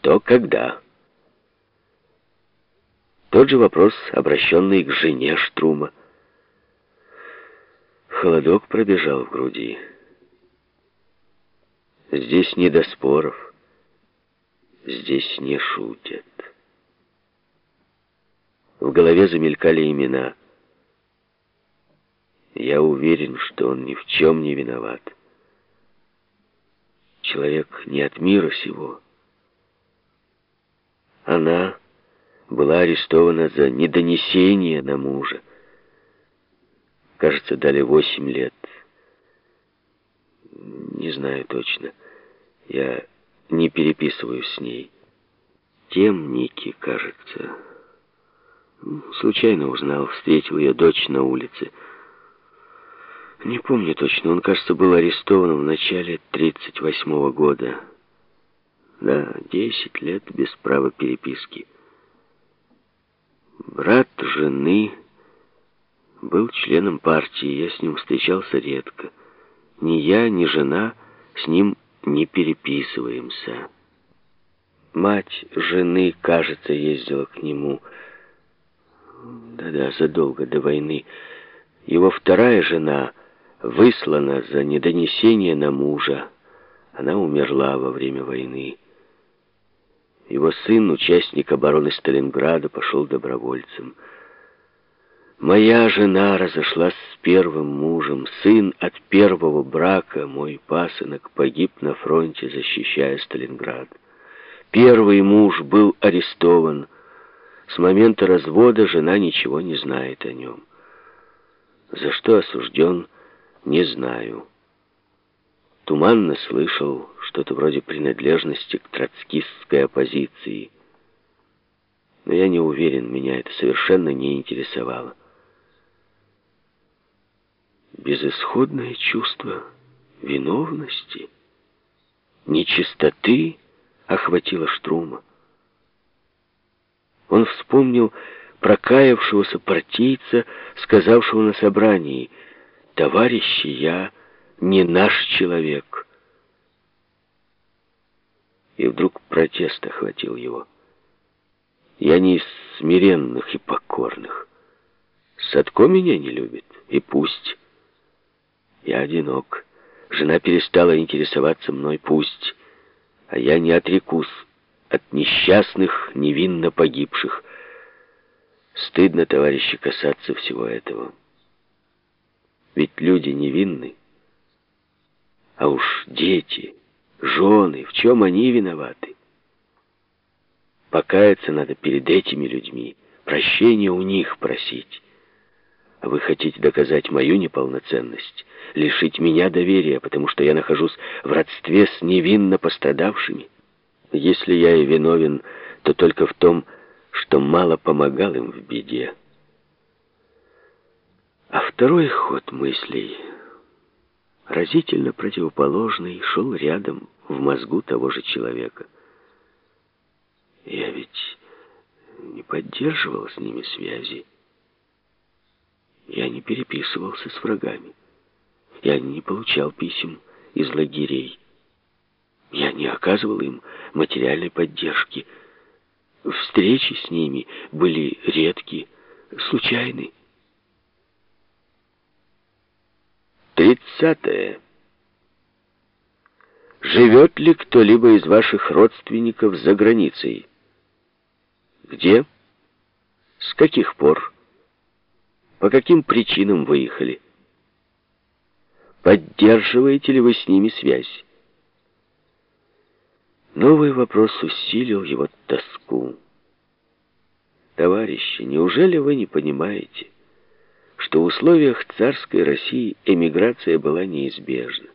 то когда? Тот же вопрос, обращенный к жене Штрума. Холодок пробежал в груди. Здесь не до споров. Здесь не шутят. В голове замелькали имена. Я уверен, что он ни в чем не виноват. Человек не от мира сего. Она была арестована за недонесение на мужа. Кажется, дали восемь лет. Не знаю точно. Я не переписываю с ней. Темники, кажется. Случайно узнал, встретил ее дочь на улице. Не помню точно, он, кажется, был арестован в начале 38-го года. Да, 10 лет без права переписки. Брат жены был членом партии, я с ним встречался редко. Ни я, ни жена с ним не переписываемся. Мать жены, кажется, ездила к нему. Да-да, задолго до войны. Его вторая жена выслана за недонесение на мужа. Она умерла во время войны. Его сын, участник обороны Сталинграда, пошел добровольцем. Моя жена разошлась с первым мужем. Сын от первого брака, мой пасынок, погиб на фронте, защищая Сталинград. Первый муж был арестован. С момента развода жена ничего не знает о нем. За что осужден, не знаю. Туманно слышал что-то вроде принадлежности к троцкистской оппозиции. Но я не уверен, меня это совершенно не интересовало. Безысходное чувство виновности, нечистоты охватило Штрума. Он вспомнил прокаявшегося партийца, сказавшего на собрании, «Товарищи, я не наш человек». И вдруг протест охватил его. «Я не из смиренных и покорных. Садко меня не любит, и пусть». Я одинок. Жена перестала интересоваться мной, пусть. А я не отрекусь от несчастных, невинно погибших. Стыдно, товарищи, касаться всего этого. Ведь люди невинны. А уж дети, жены, в чем они виноваты? Покаяться надо перед этими людьми, прощения у них просить. А вы хотите доказать мою неполноценность, лишить меня доверия, потому что я нахожусь в родстве с невинно пострадавшими? Если я и виновен, то только в том, что мало помогал им в беде. А второй ход мыслей, разительно противоположный, шел рядом, в мозгу того же человека. Я ведь не поддерживал с ними связи. Я не переписывался с врагами. Я не получал писем из лагерей. Я не оказывал им материальной поддержки. Встречи с ними были редкие, случайны. Тридцатое. Живет ли кто-либо из ваших родственников за границей? Где? С каких пор? По каким причинам выехали? Поддерживаете ли вы с ними связь? Новый вопрос усилил его тоску. Товарищи, неужели вы не понимаете, что в условиях царской России эмиграция была неизбежна?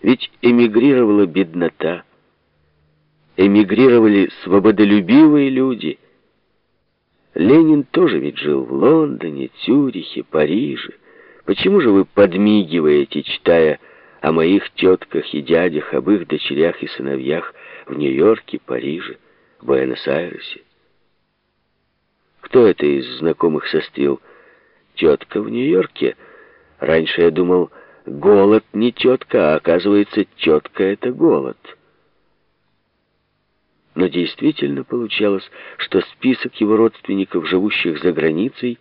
Ведь эмигрировала беднота, эмигрировали свободолюбивые люди – Ленин тоже ведь жил в Лондоне, Цюрихе, Париже. Почему же вы подмигиваете, читая о моих тетках и дядях, об их дочерях и сыновьях в Нью-Йорке, Париже, Буэнос-Айресе? Кто это из знакомых сострил? Тетка в Нью-Йорке? Раньше я думал, голод не тетка, а оказывается, тетка — это голод. Но действительно получалось, что список его родственников, живущих за границей,